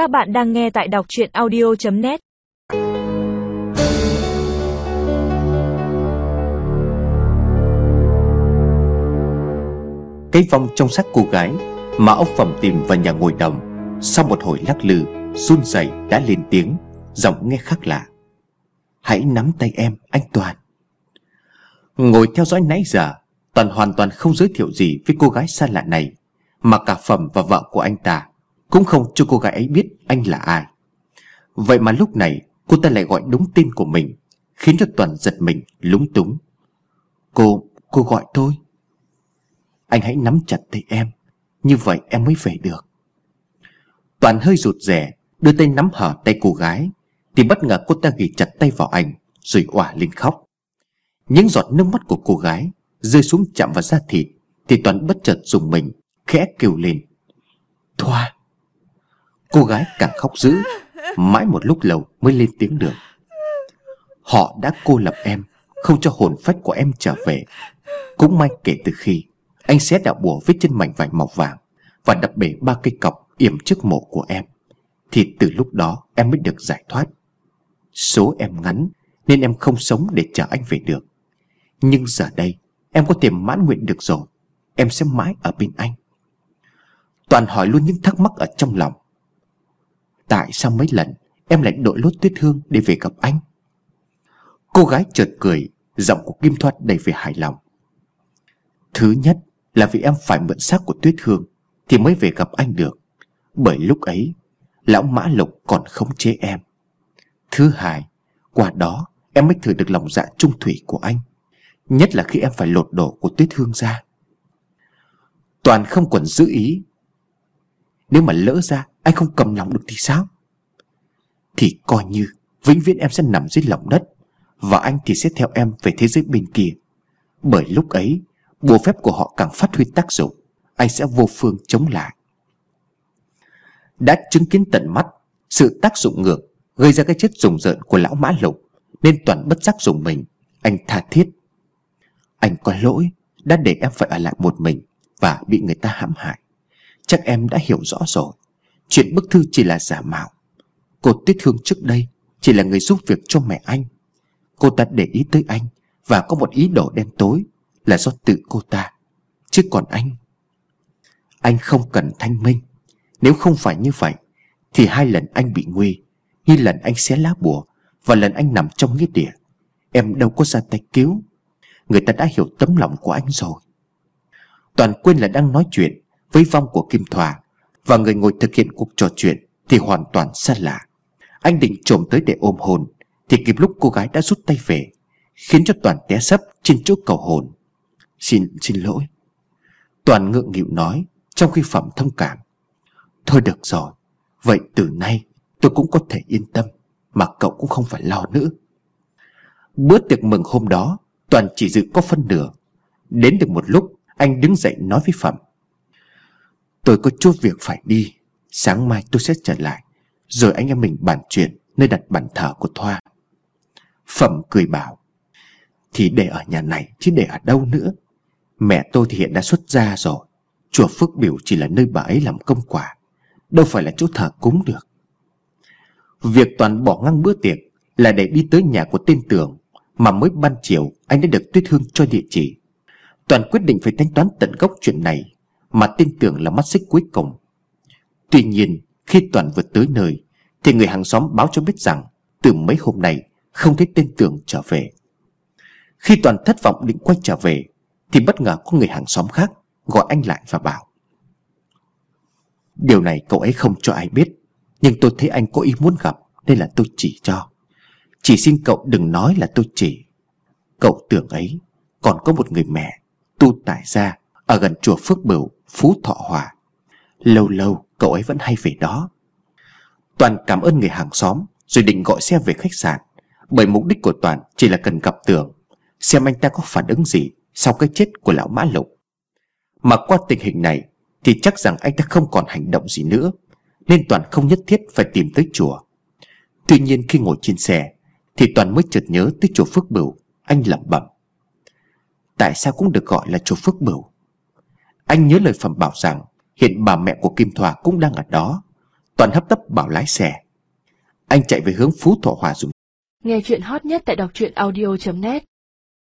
Các bạn đang nghe tại đọc chuyện audio.net Cái vong trong xác cô gái Mà ông Phẩm tìm vào nhà ngồi đồng, Sau một hồi lắc lư, run rẩy đã lên tiếng, Giọng nghe khác lạ. Hãy nắm tay em, anh Toàn. Ngồi theo dõi nãy giờ, Toàn hoàn toàn không giới thiệu gì với cô gái xa lạ này, Mà cả Phẩm và vợ của anh ta cũng không cho cô gái ấy biết anh là ai. Vậy mà lúc này Cô ta lại gọi đúng tên của mình Khiến cho Toàn giật mình lúng túng. Cô, cô gọi tôi. Anh hãy nắm chặt tay em Như vậy em mới về được. Toàn hơi rụt rè Đưa tay nắm hở tay cô gái Thì bất ngờ cô ta ghi chặt tay vào anh Rồi òa lên khóc. Những giọt nước mắt của cô gái Rơi xuống chạm vào da thịt Thì Toàn bất chợt dùng mình Khẽ kêu lên. Thoa! Cô gái càng khóc dữ, Mãi một lúc lâu mới lên tiếng được. Họ đã cô lập em, Không cho hồn phách của em trở về. Cũng may kể từ khi, Anh xé đạo bùa với chân mảnh vải màu vàng Và đập bể ba cây cọc yểm trước mộ của em. Thì từ lúc đó em mới được giải thoát. Số em ngắn Nên em không sống để chờ anh về được. Nhưng giờ đây, Em có thể mãn nguyện được rồi. Em sẽ mãi ở bên anh. Toàn hỏi luôn những thắc mắc ở trong lòng. Tại sao mấy lần Em lại đội lốt tuyết hương để về gặp anh? Cô gái chợt cười, Giọng của Kim Thoát đầy vẻ hài lòng. Thứ nhất là vì em phải mượn xác của tuyết hương Thì mới về gặp anh được. Bởi lúc ấy, Lão Mã Lục còn khống chế em. Thứ hai, Qua đó em mới thử được lòng dạ trung thủy của anh, Nhất là khi em phải lột đổ của tuyết hương ra. Toàn không còn giữ ý. Nếu mà lỡ ra anh không cầm lòng được thì sao? Thì coi như, Vĩnh viễn em sẽ nằm dưới lòng đất, Và anh thì sẽ theo em về thế giới bên kia. Bởi lúc ấy, Bùa phép của họ càng phát huy tác dụng, Anh sẽ vô phương chống lại. Đã chứng kiến tận mắt, Sự tác dụng ngược Gây ra cái chết rùng rợn của lão mã lục, Nên toàn bất giác dùng mình. Anh tha thiết. Anh có lỗi, Đã để em phải ở lại một mình Và bị người ta hãm hại. Chắc em đã hiểu rõ rồi. Chuyện bức thư chỉ là giả mạo. Cô Tuyết Hương trước đây Chỉ là người giúp việc cho mẹ anh. Cô ta để ý tới anh Và có một ý đồ đen tối Là do tự cô ta. Chứ còn anh Anh không cần thanh minh. Nếu không phải như vậy, Thì hai lần anh bị nguy, Như lần anh xé lá bùa Và lần anh nằm trong nghĩa địa. Em đâu có ra tay cứu. Người ta đã hiểu tấm lòng của anh rồi. Toàn quên là đang nói chuyện Với vong của Kim Thoa. Và người ngồi thực hiện cuộc trò chuyện Thì hoàn toàn xa lạ. Anh định trồm tới để ôm hồn Thì kịp lúc cô gái đã rút tay về Khiến cho Toàn té sấp trên chỗ cầu hồn. Xin, xin lỗi. Toàn ngượng nghịu nói Trong khi Phẩm thông cảm. Thôi được rồi Vậy từ nay tôi cũng có thể yên tâm Mà cậu cũng không phải lo nữa. Bữa tiệc mừng hôm đó Toàn chỉ dự có phân nửa. Đến được một lúc Anh đứng dậy nói với Phẩm Tôi có chút việc phải đi. Sáng mai tôi sẽ trở lại. Rồi anh em mình bàn chuyện Nơi đặt bàn thờ của Thoa. Phẩm cười bảo, Thì để ở nhà này chứ để ở đâu nữa? Mẹ tôi thì hiện đã xuất gia rồi. Chùa Phước Biểu chỉ là nơi bà ấy làm công quả. Đâu phải là chỗ thờ cúng được. Việc Toàn bỏ ngang bữa tiệc Là để đi tới nhà của tên tưởng Mà mới ban chiều anh đã được Tuyết Hương cho địa chỉ. Toàn quyết định phải thanh toán tận gốc chuyện này. Mà tin tưởng là mắt xích cuối cùng. Tuy nhiên, khi Toàn vượt tới nơi, Thì người hàng xóm báo cho biết rằng, Từ mấy hôm nay, không thấy tên tưởng trở về. Khi Toàn thất vọng định quay trở về, Thì bất ngờ có người hàng xóm khác Gọi anh lại và bảo, Điều này cậu ấy không cho ai biết, Nhưng tôi thấy anh có ý muốn gặp Nên là tôi chỉ cho. Chỉ xin cậu đừng nói là tôi chỉ. Cậu tưởng ấy Còn có một người mẹ Tu tại gia Ở gần chùa Phước Bửu. Phú Thọ Hòa. Lâu lâu, cậu ấy vẫn hay về đó. Toàn cảm ơn người hàng xóm, Rồi định gọi xe về khách sạn, Bởi mục đích của Toàn chỉ là cần gặp Tường, Xem anh ta có phản ứng gì Sau cái chết của lão Mã Lục. Mà qua tình hình này, Thì chắc rằng anh ta không còn hành động gì nữa, Nên Toàn không nhất thiết phải tìm tới chùa. Tuy nhiên khi ngồi trên xe, Thì Toàn mới chợt nhớ tới chùa Phước Bửu, Anh lẩm bẩm. Tại sao cũng được gọi là chùa Phước Bửu? Anh nhớ lời phẩm bảo rằng, Hiện bà mẹ của Kim Thoa cũng đang ở đó. Toàn hấp tấp bảo lái xe. Anh chạy về hướng Phú Thọ Hòa dùng. Nghe chuyện hot nhất tại đọc truyện audio.net